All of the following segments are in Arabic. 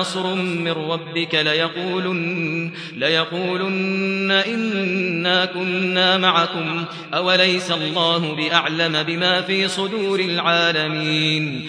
نصر من ربك ليقولن ليقولن إنا كنا معكم أوليس الله بأعلم بما في صدور العالمين.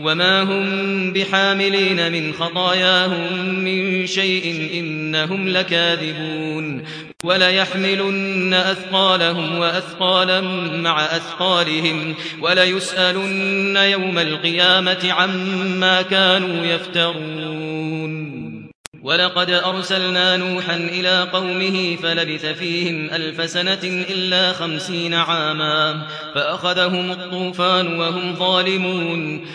وما هم بحاملين من خطاياهم من شيء إنهم لكاذبون ولا يحملن أثقالهم وأثقالا مع أثقالهم ولا يسألن يوم القيامة عما كانوا يفترون ولقد أرسلنا نوحا إلى قومه فلبث فيهم ألف سنة إلا خمسين عاما فأخذهم الطوفان وهم ظالمون